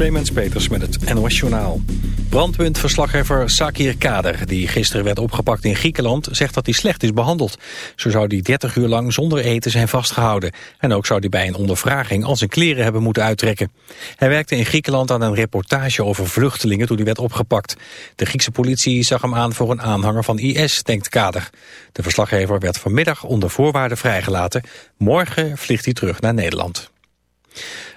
Clemens Peters met het NOS Journaal. Brandpuntverslaggever Sakir Kader, die gisteren werd opgepakt in Griekenland... zegt dat hij slecht is behandeld. Zo zou hij 30 uur lang zonder eten zijn vastgehouden. En ook zou hij bij een ondervraging al zijn kleren hebben moeten uittrekken. Hij werkte in Griekenland aan een reportage over vluchtelingen toen hij werd opgepakt. De Griekse politie zag hem aan voor een aanhanger van IS, denkt Kader. De verslaggever werd vanmiddag onder voorwaarden vrijgelaten. Morgen vliegt hij terug naar Nederland.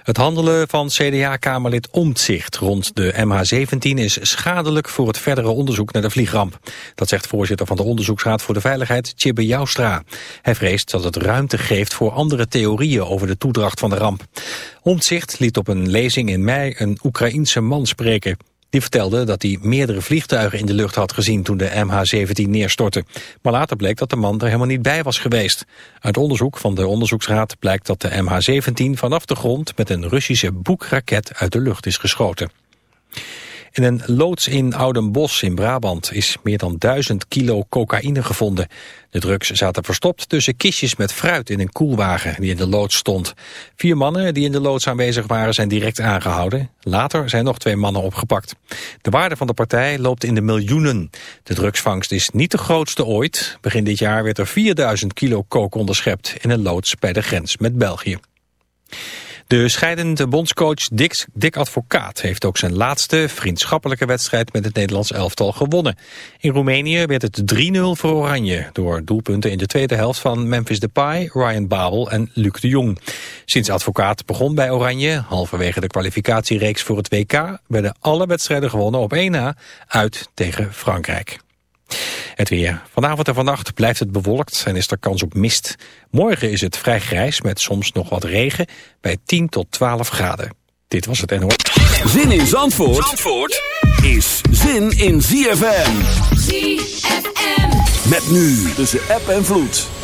Het handelen van CDA-kamerlid Omtzigt rond de MH17 is schadelijk voor het verdere onderzoek naar de vliegramp. Dat zegt voorzitter van de Onderzoeksraad voor de Veiligheid, Tjibbe Joustra. Hij vreest dat het ruimte geeft voor andere theorieën over de toedracht van de ramp. Omtzigt liet op een lezing in mei een Oekraïense man spreken. Die vertelde dat hij meerdere vliegtuigen in de lucht had gezien toen de MH17 neerstortte. Maar later bleek dat de man er helemaal niet bij was geweest. Uit onderzoek van de onderzoeksraad blijkt dat de MH17 vanaf de grond met een Russische boekraket uit de lucht is geschoten. In een loods in Oudenbos in Brabant is meer dan duizend kilo cocaïne gevonden. De drugs zaten verstopt tussen kistjes met fruit in een koelwagen die in de loods stond. Vier mannen die in de loods aanwezig waren zijn direct aangehouden. Later zijn nog twee mannen opgepakt. De waarde van de partij loopt in de miljoenen. De drugsvangst is niet de grootste ooit. Begin dit jaar werd er 4000 kilo coke onderschept in een loods bij de grens met België. De scheidende bondscoach Dick, Dick Advocaat heeft ook zijn laatste vriendschappelijke wedstrijd met het Nederlands elftal gewonnen. In Roemenië werd het 3-0 voor Oranje door doelpunten in de tweede helft van Memphis Depay, Ryan Babel en Luc de Jong. Sinds Advocaat begon bij Oranje, halverwege de kwalificatiereeks voor het WK, werden alle wedstrijden gewonnen op 1 na uit tegen Frankrijk. Het weer. Vanavond en vannacht blijft het bewolkt en is er kans op mist. Morgen is het vrij grijs met soms nog wat regen bij 10 tot 12 graden. Dit was het NOS. Zin in Zandvoort, Zandvoort is zin in ZFM. ZFM. Met nu tussen app en vloed.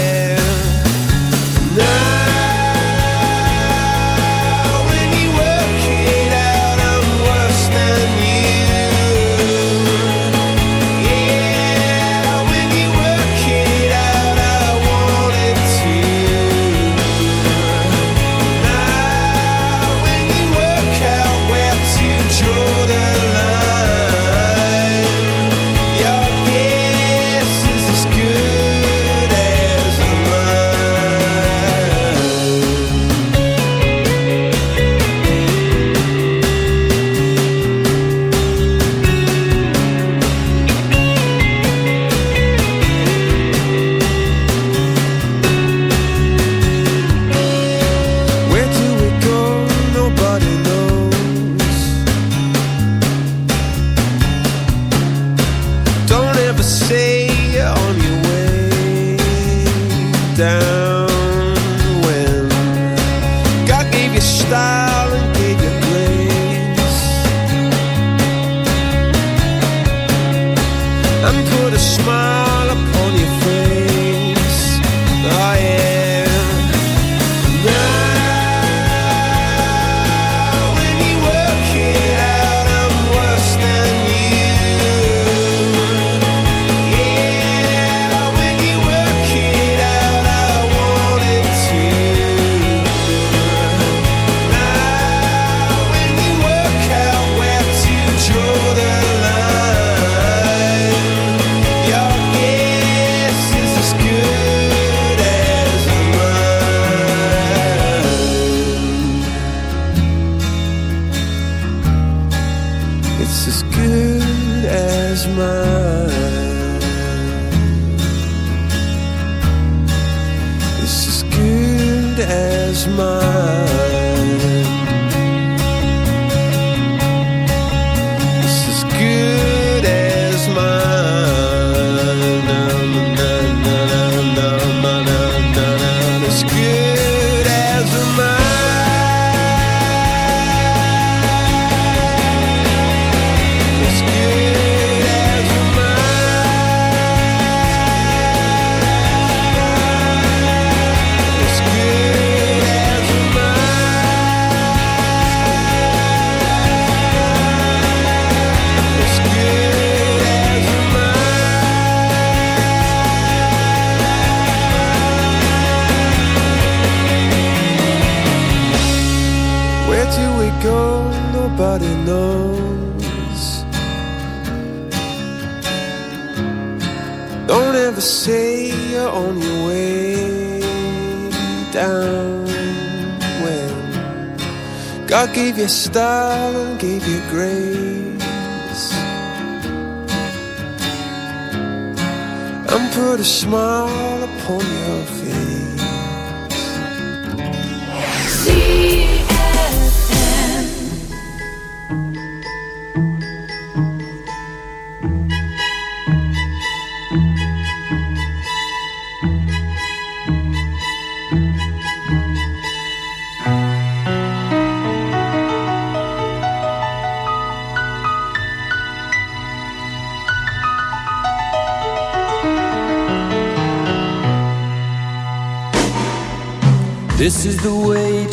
star gave you grace.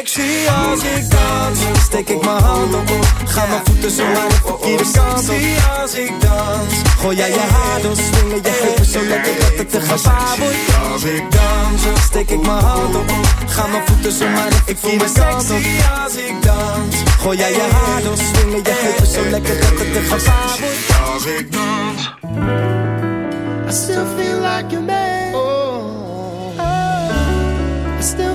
Sexy als ik dans. Steek ik mijn hand op, ga mijn voeten zo naar de verkeerde kant op. als ik dans. Gooi jij je haar door, swingen je heupen zo lekker dat het te gevaar wordt. Als ik dans, steek ik mijn hand op, ga mijn voeten zo naar de verkeerde kant op. als ik dans. Gooi jij je haar door, swingen je heupen zo lekker dat het te gevaar wordt. Als ik dans. I still feel like a man. Oh. I still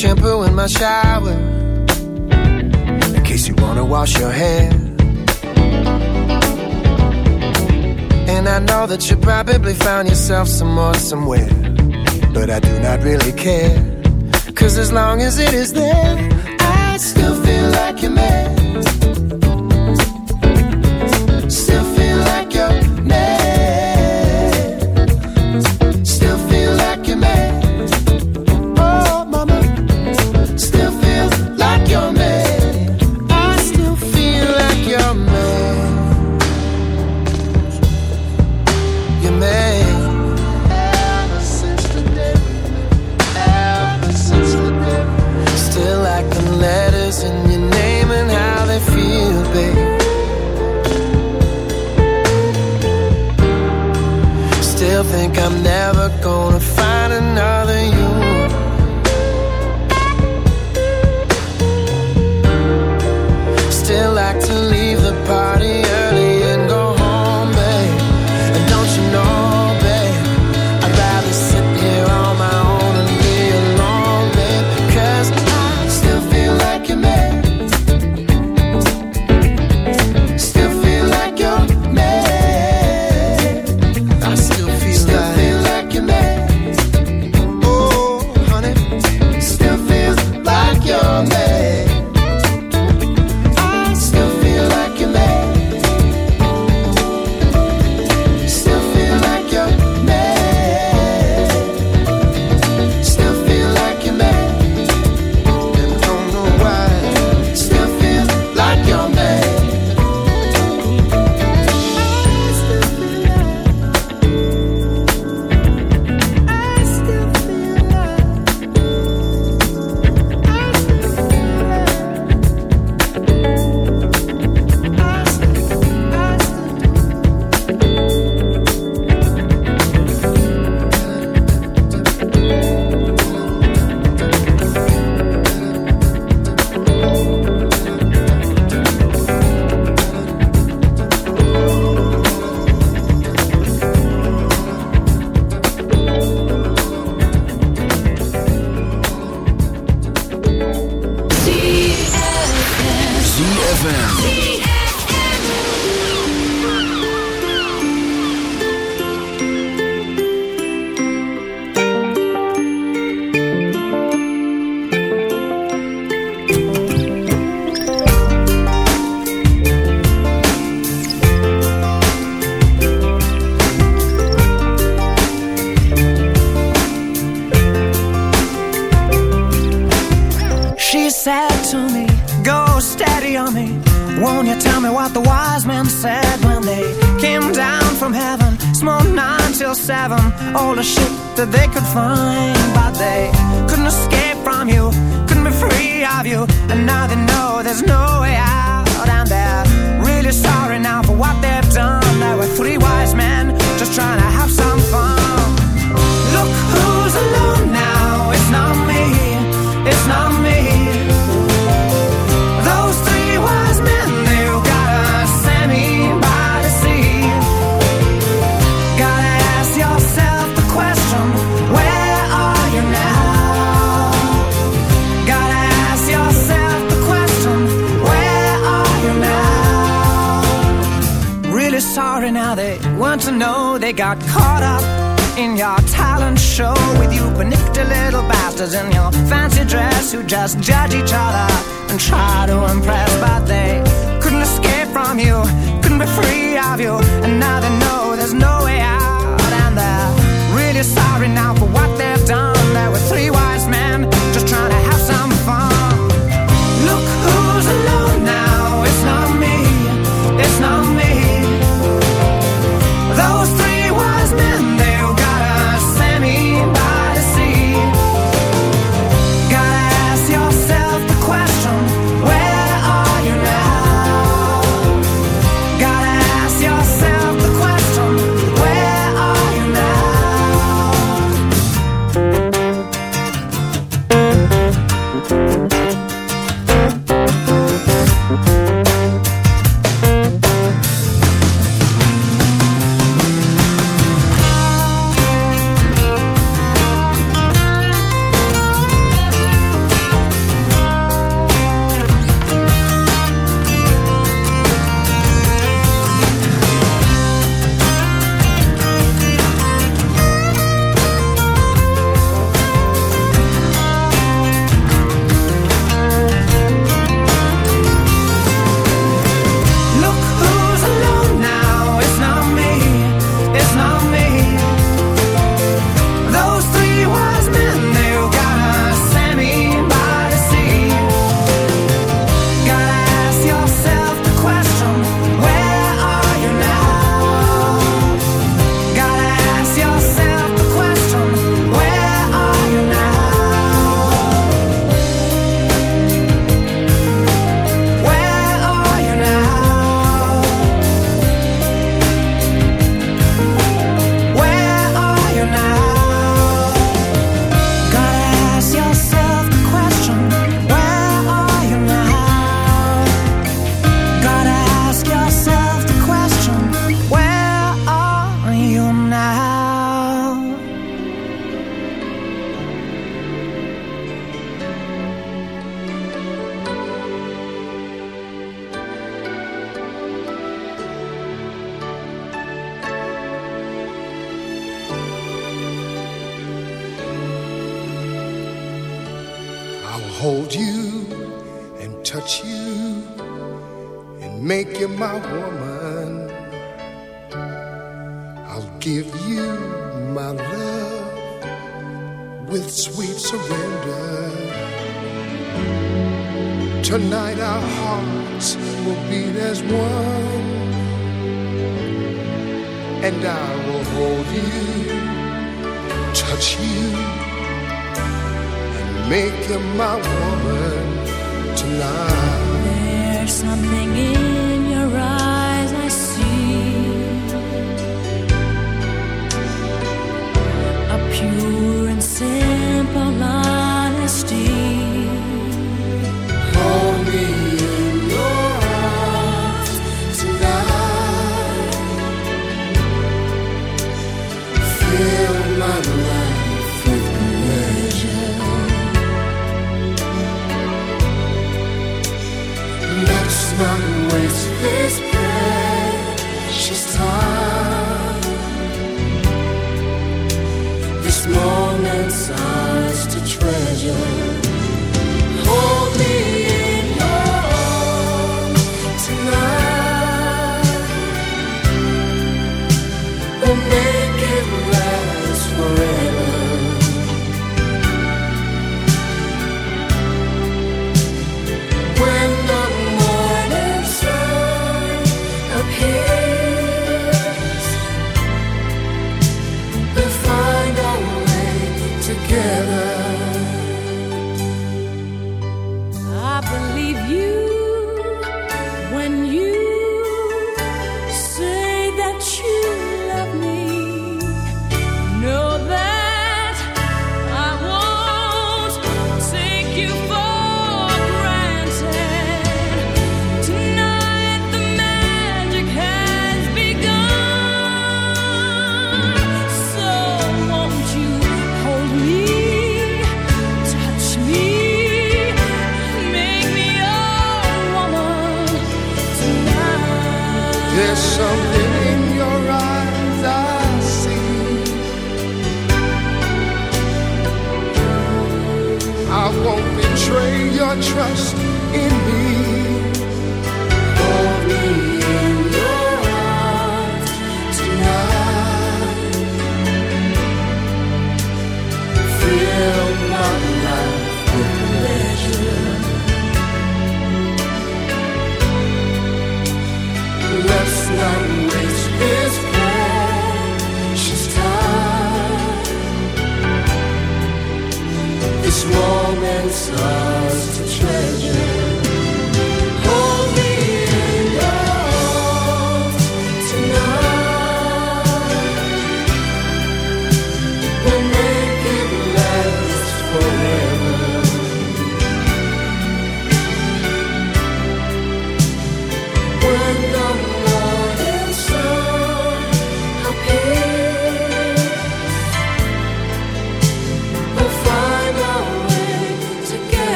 Shampoo in my shower wash your hair. And I know that you probably found yourself some more somewhere, but I do not really care. Cause as long as it is there, I still feel like your man.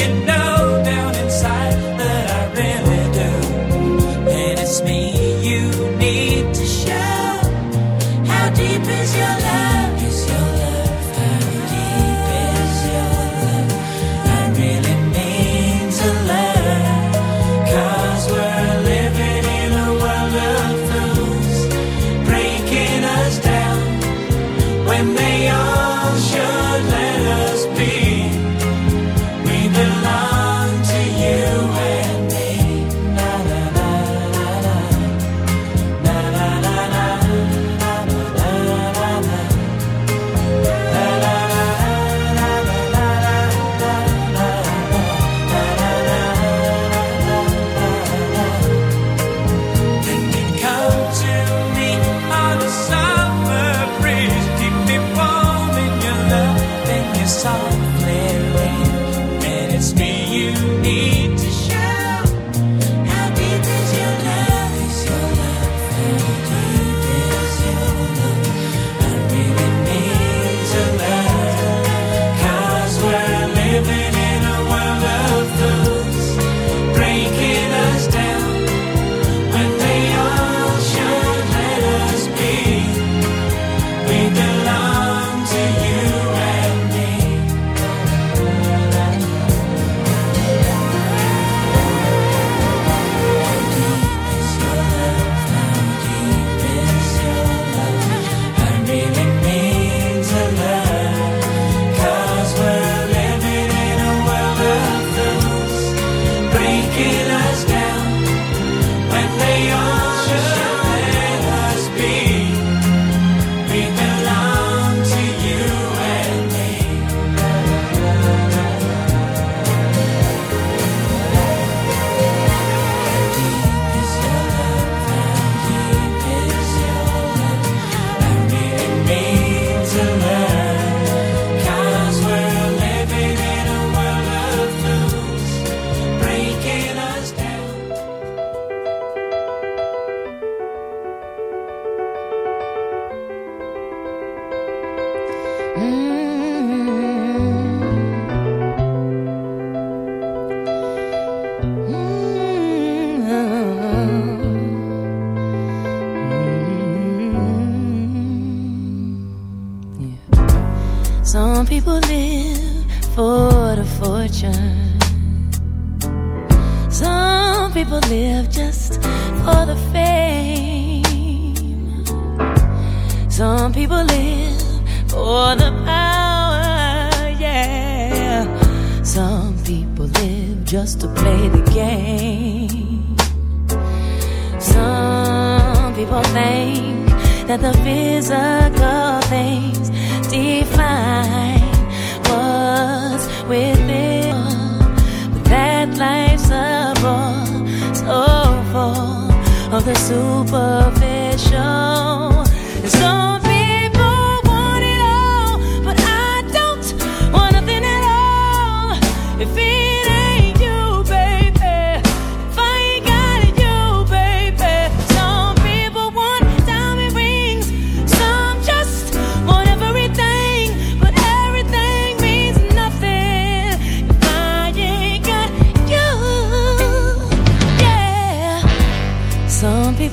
you know.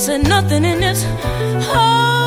said nothing in this oh. whole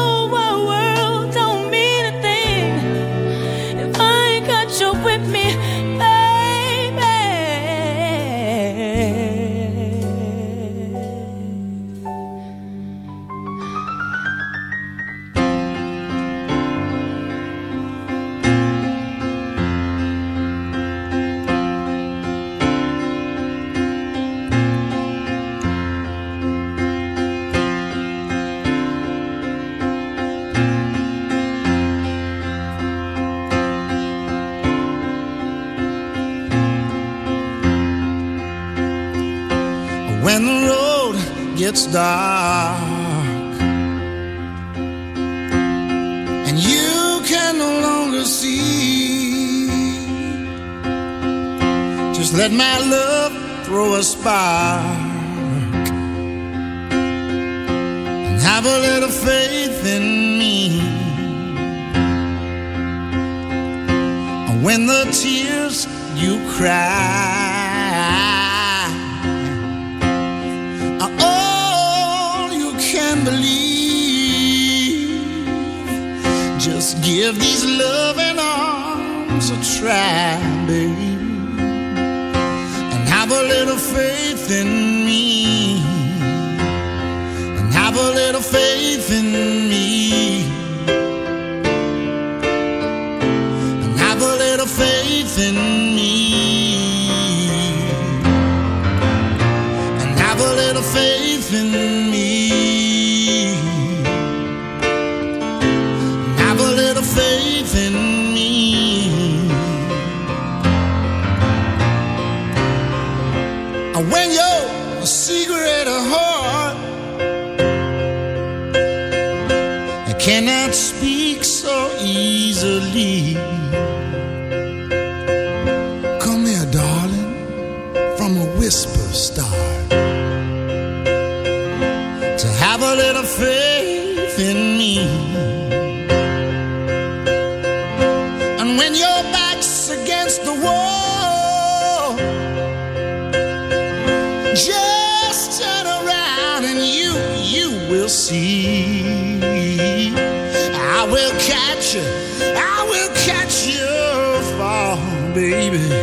baby.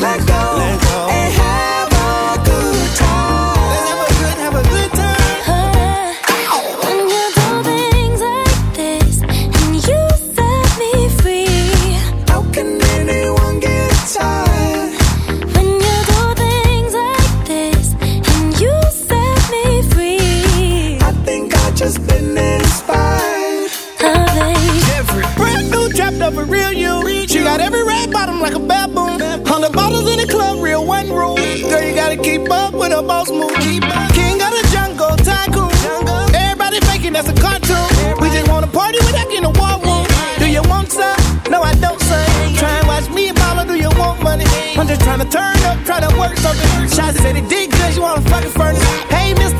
keep up with a boss move. King of the jungle, tycoon. Everybody faking that's a cartoon. We just wanna party without getting a war room. Do you want some? No, I don't, son. Try and watch me and mama, do you want money? I'm just trying to turn up, try to work something. Shots said it did good, you wanna fucking furnace. Hey, mister,